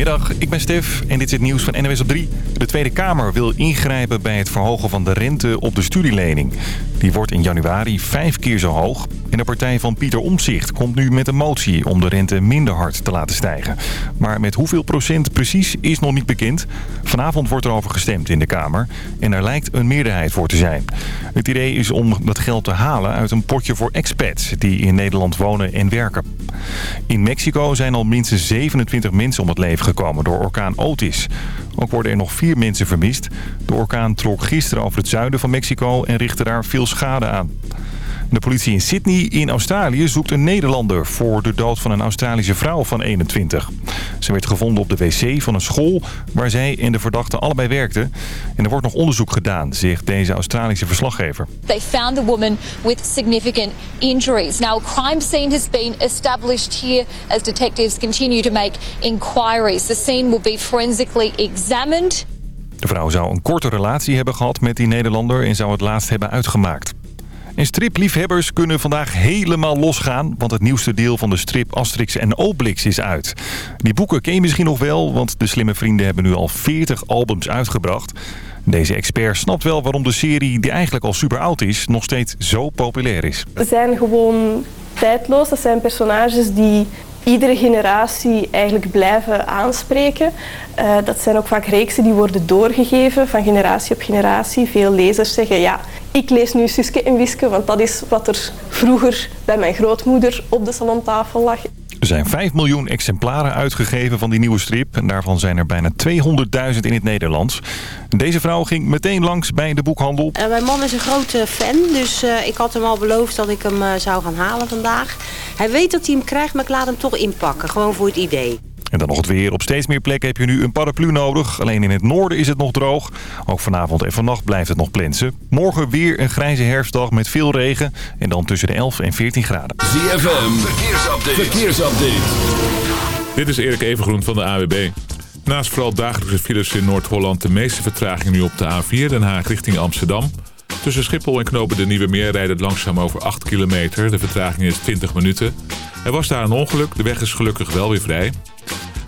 Goedemiddag, ik ben Stef en dit is het nieuws van NWS op 3. De Tweede Kamer wil ingrijpen bij het verhogen van de rente op de studielening. Die wordt in januari vijf keer zo hoog. En de partij van Pieter Omtzigt komt nu met een motie om de rente minder hard te laten stijgen. Maar met hoeveel procent precies is nog niet bekend. Vanavond wordt er over gestemd in de Kamer en er lijkt een meerderheid voor te zijn. Het idee is om dat geld te halen uit een potje voor expats die in Nederland wonen en werken. In Mexico zijn al minstens 27 mensen om het leven gekomen door orkaan Otis. Ook worden er nog vier mensen vermist. De orkaan trok gisteren over het zuiden van Mexico en richtte daar veel schade aan. De politie in Sydney in Australië zoekt een Nederlander voor de dood van een Australische vrouw van 21. Ze werd gevonden op de wc van een school waar zij en de verdachte allebei werkten. En er wordt nog onderzoek gedaan, zegt deze Australische verslaggever. They found the woman with significant injuries. Now, a crime scene has been established here as detectives continue to make inquiries. The scene will be forensically examined. De vrouw zou een korte relatie hebben gehad met die Nederlander en zou het laatst hebben uitgemaakt. En stripliefhebbers kunnen vandaag helemaal losgaan... want het nieuwste deel van de strip Asterix en Obelix is uit. Die boeken ken je misschien nog wel... want de slimme vrienden hebben nu al 40 albums uitgebracht. Deze expert snapt wel waarom de serie, die eigenlijk al super oud is... nog steeds zo populair is. Ze zijn gewoon tijdloos. Dat zijn personages die iedere generatie eigenlijk blijven aanspreken. Uh, dat zijn ook vaak reeksen die worden doorgegeven van generatie op generatie. Veel lezers zeggen, ja, ik lees nu Suske en Wiske, want dat is wat er vroeger bij mijn grootmoeder op de salontafel lag. Er zijn 5 miljoen exemplaren uitgegeven van die nieuwe strip. En daarvan zijn er bijna 200.000 in het Nederlands. Deze vrouw ging meteen langs bij de boekhandel. Uh, mijn man is een grote fan, dus uh, ik had hem al beloofd dat ik hem uh, zou gaan halen vandaag. Hij weet dat hij hem krijgt, maar ik laat hem toch inpakken. Gewoon voor het idee. En dan nog het weer. Op steeds meer plekken heb je nu een paraplu nodig. Alleen in het noorden is het nog droog. Ook vanavond en vannacht blijft het nog plensen. Morgen weer een grijze herfstdag met veel regen. En dan tussen de 11 en 14 graden. ZFM, verkeersupdate. verkeersupdate. Dit is Erik Evengroen van de AWB. Naast vooral dagelijkse files in Noord-Holland... de meeste vertraging nu op de A4 Den Haag richting Amsterdam. Tussen Schiphol en Knopen de Nieuwe Meer rijdt het langzaam over 8 kilometer. De vertraging is 20 minuten. Er was daar een ongeluk. De weg is gelukkig wel weer vrij.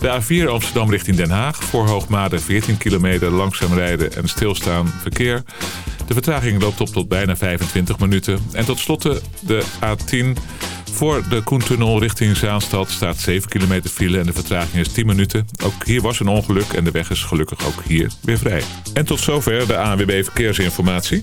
De A4 Amsterdam richting Den Haag. Voor Hoogmade 14 kilometer langzaam rijden en stilstaan verkeer. De vertraging loopt op tot bijna 25 minuten. En tot slot de A10 voor de Koentunnel richting Zaanstad staat 7 kilometer file en de vertraging is 10 minuten. Ook hier was een ongeluk en de weg is gelukkig ook hier weer vrij. En tot zover de ANWB Verkeersinformatie.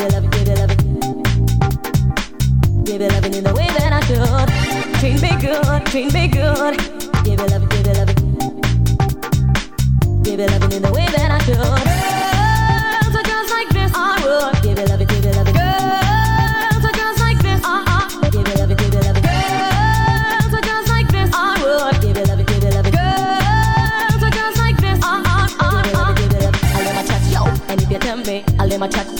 Give you love, give you love. Give you love in the way that I should. Treat me good, treat me good. Give you love, give you love. Give you love in the way that I should. Girls are girls like this, I would. Give you love, give you love. my check.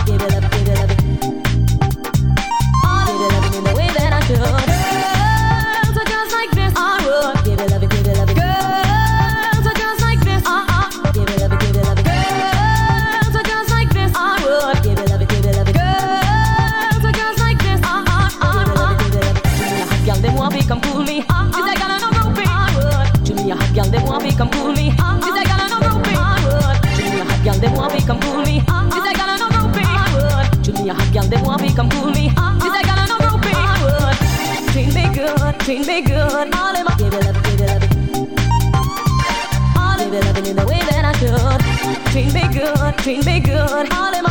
good, treat me good. All in my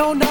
no, no.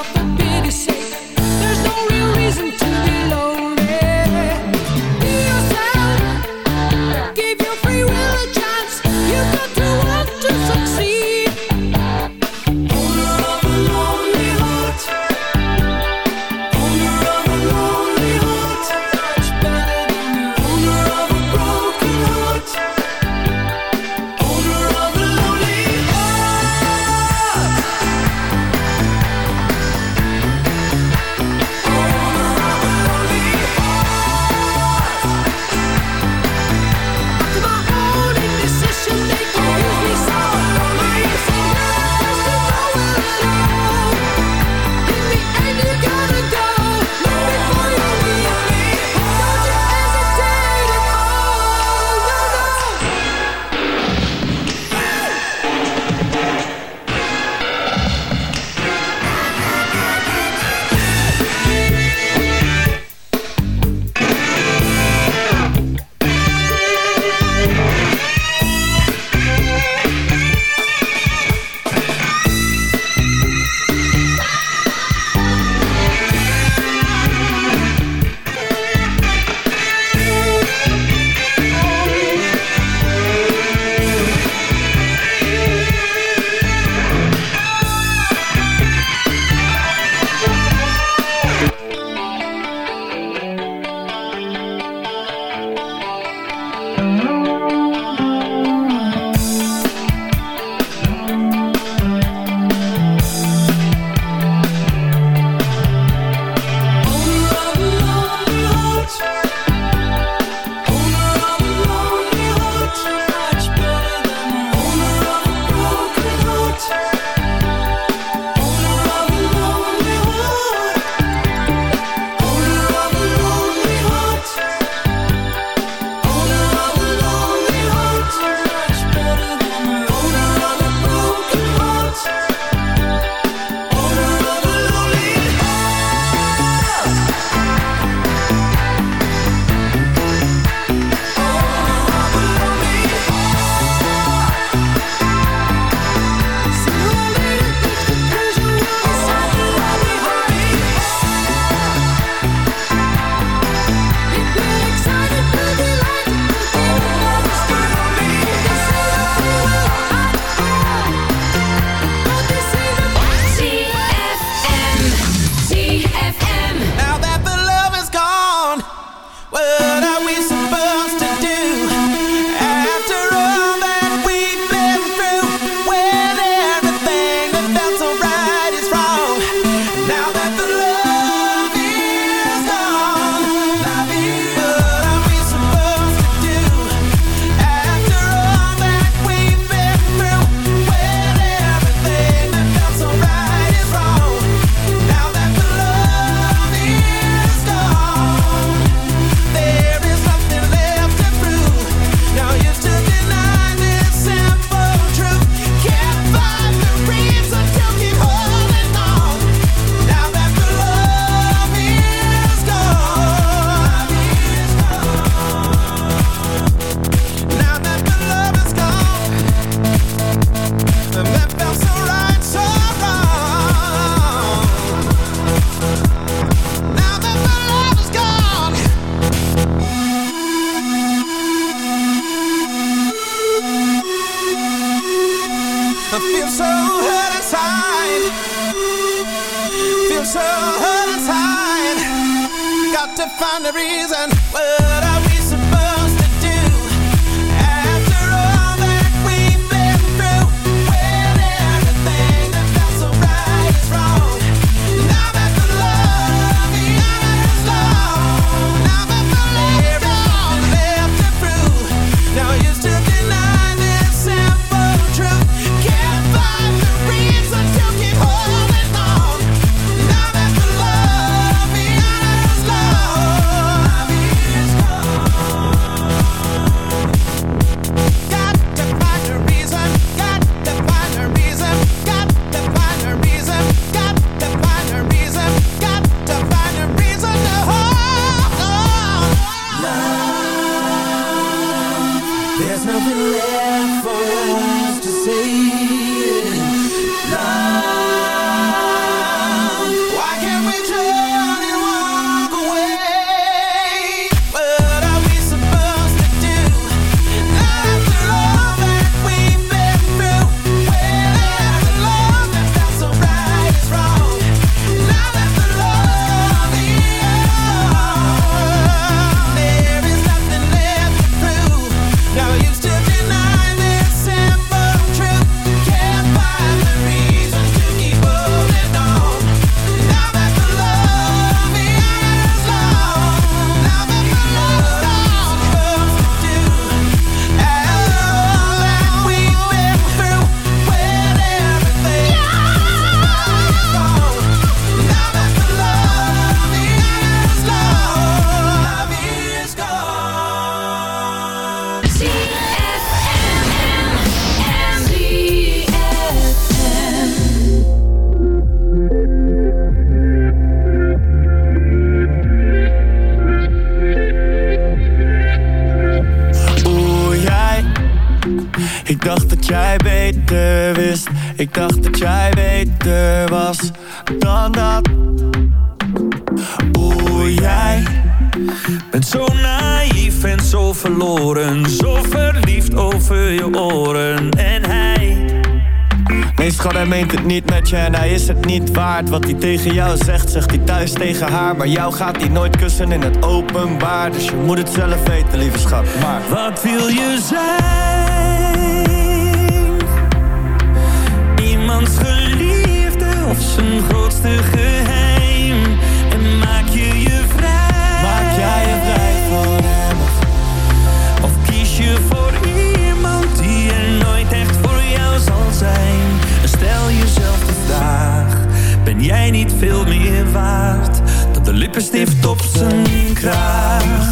Find a reason. Meent het niet met je en hij is het niet waard. Wat hij tegen jou zegt, zegt hij thuis tegen haar. Maar jou gaat hij nooit kussen in het openbaar. Dus je moet het zelf weten, lieve schat. Maar Wat wil je zijn? Lippenstift op zijn kraag?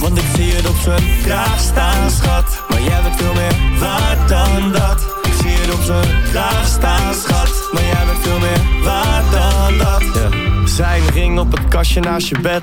Want ik zie het op zijn kraag staan, schat. Maar jij bent veel meer waard dan dat. Ik zie het op zijn kraag staan, schat. Maar jij bent veel meer waard dan dat. Zijn ring op het kastje naast je bed.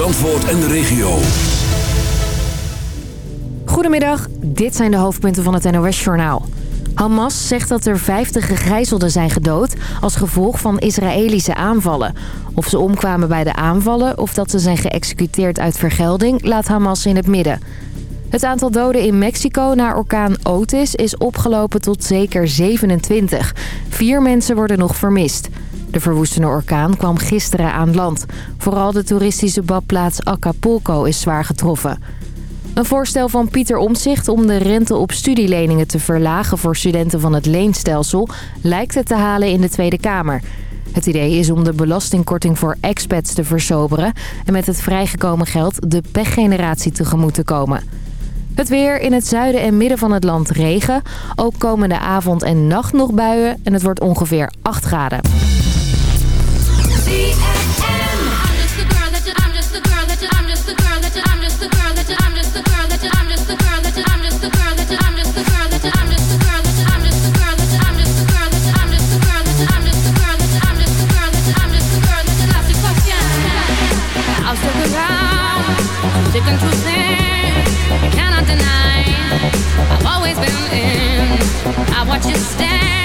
Zandvoort en de regio. Goedemiddag, dit zijn de hoofdpunten van het NOS-journaal. Hamas zegt dat er 50 gegijzelden zijn gedood als gevolg van Israëlische aanvallen. Of ze omkwamen bij de aanvallen of dat ze zijn geëxecuteerd uit vergelding laat Hamas in het midden. Het aantal doden in Mexico na orkaan Otis is opgelopen tot zeker 27. Vier mensen worden nog vermist. De verwoestende orkaan kwam gisteren aan land. Vooral de toeristische badplaats Acapulco is zwaar getroffen. Een voorstel van Pieter Omzicht om de rente op studieleningen te verlagen voor studenten van het leenstelsel lijkt het te halen in de Tweede Kamer. Het idee is om de belastingkorting voor expats te versoberen en met het vrijgekomen geld de pechgeneratie tegemoet te komen. Het weer in het zuiden en midden van het land regen. Ook komende avond en nacht nog buien en het wordt ongeveer 8 graden. I watch you stand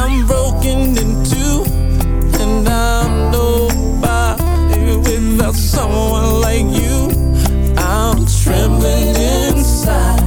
I'm broken in two And I'm nobody without someone like you. I'm trembling inside.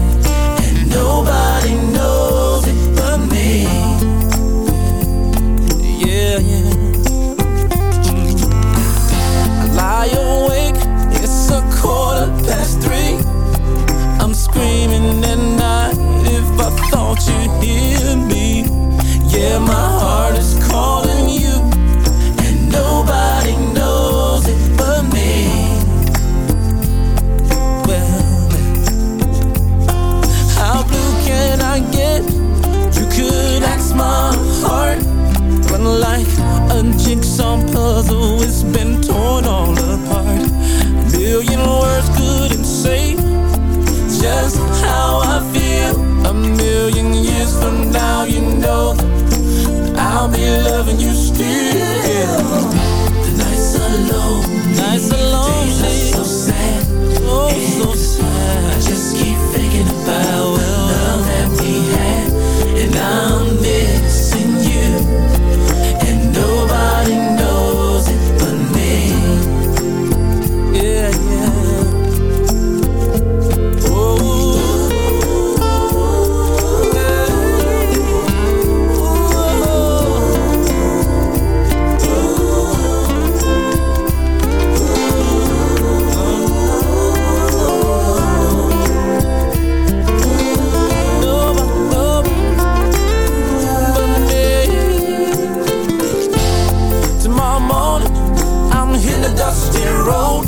in the dusty road.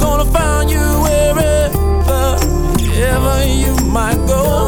Gonna find you wherever, wherever you might go.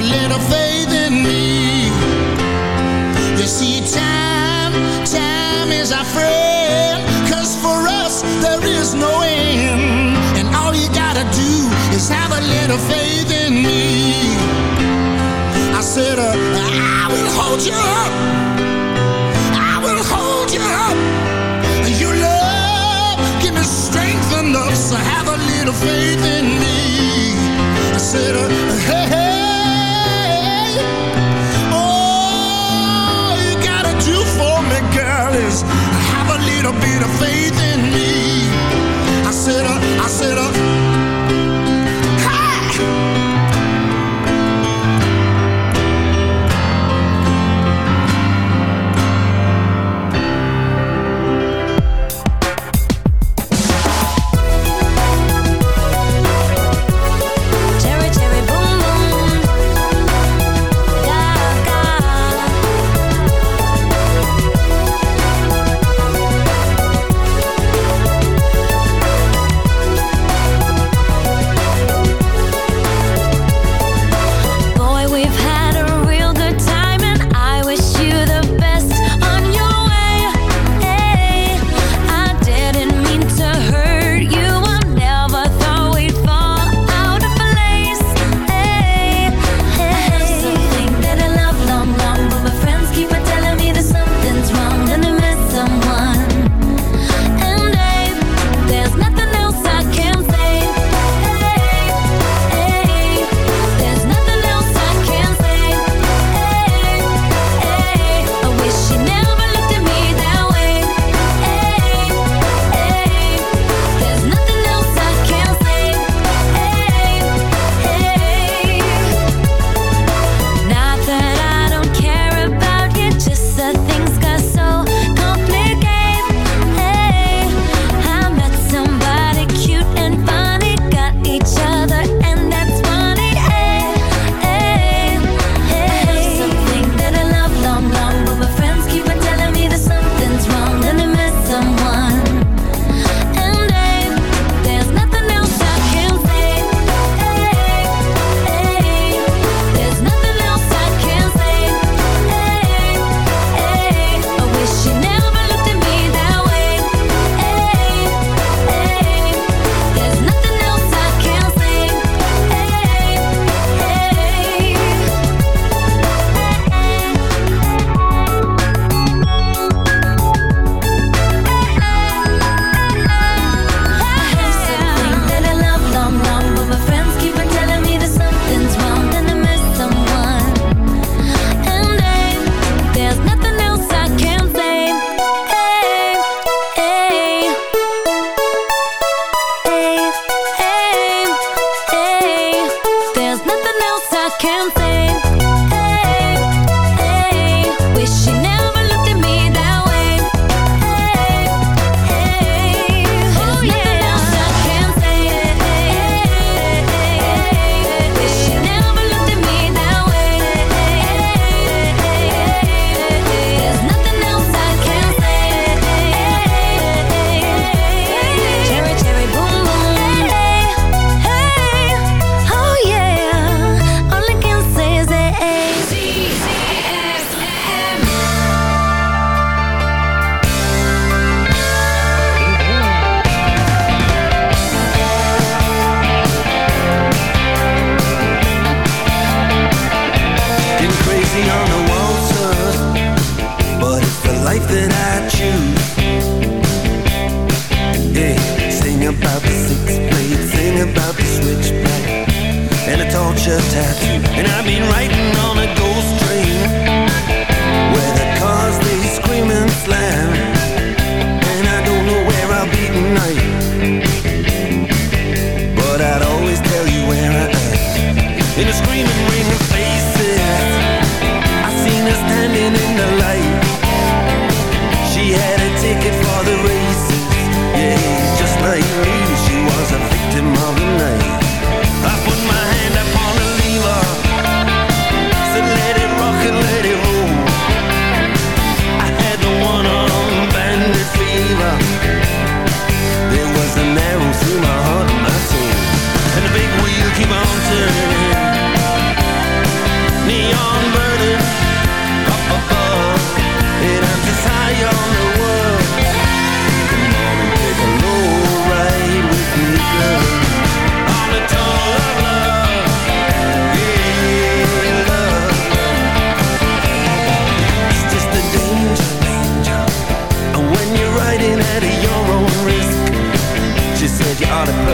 a little faith in me. You see, time, time is our for us, there is no end. And all you gotta do is have a little faith.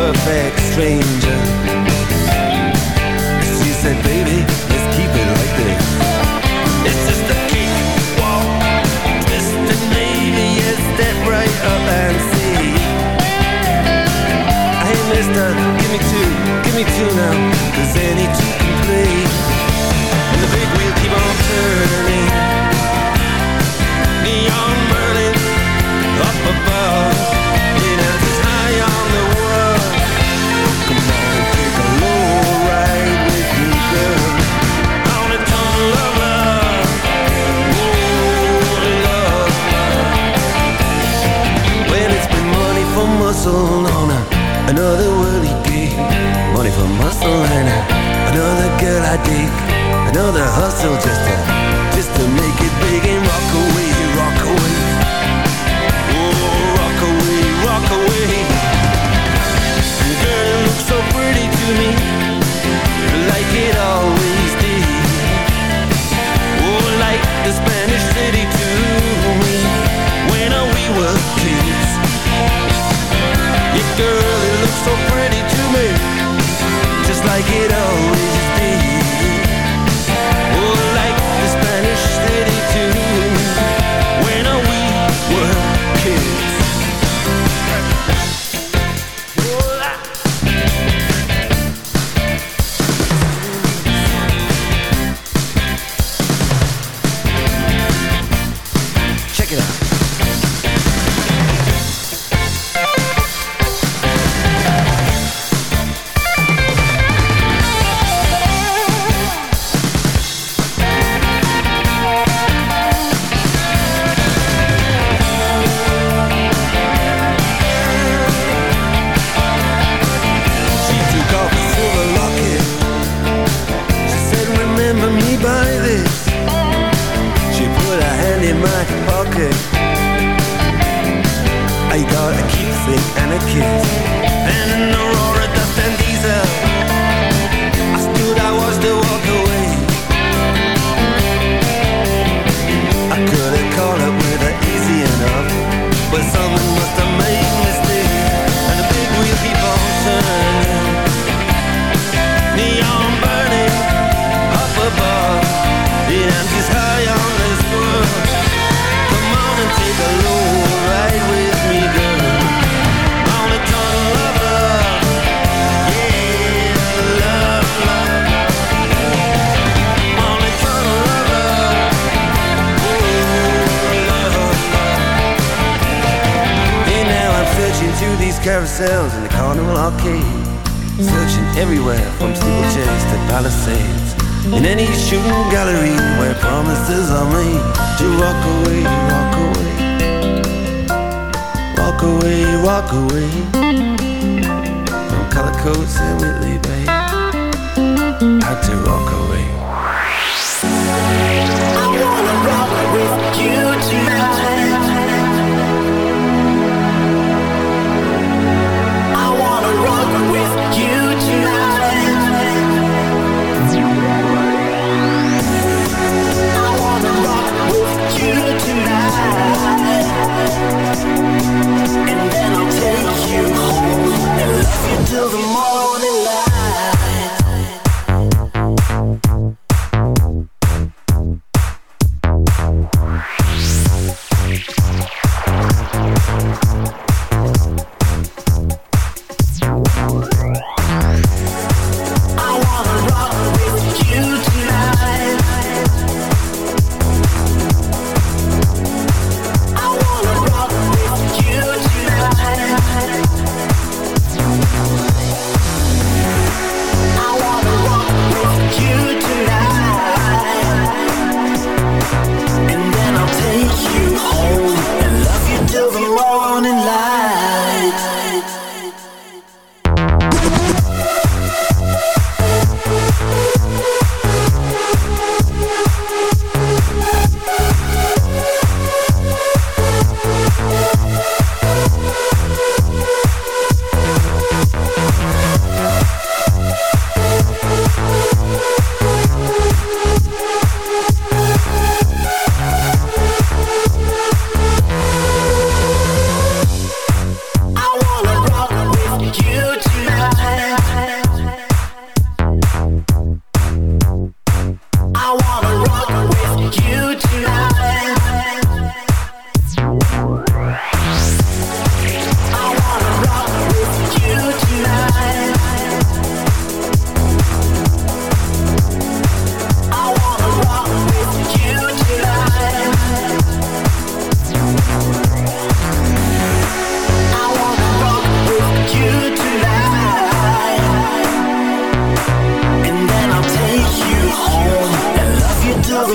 perfect stranger. She said, baby, let's keep it like this. It's just a cakewalk Twisted maybe. yes, step right up and see. Hey, mister, give me two, give me two now. Cause any two soul on her Another worldly gig. Money for muscle and Another girl I dig. Another hustle just to Just to make it big and rock away, rock away. Oh, rock away, rock away. Girl, you looks so pretty to me. Like it all.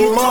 you.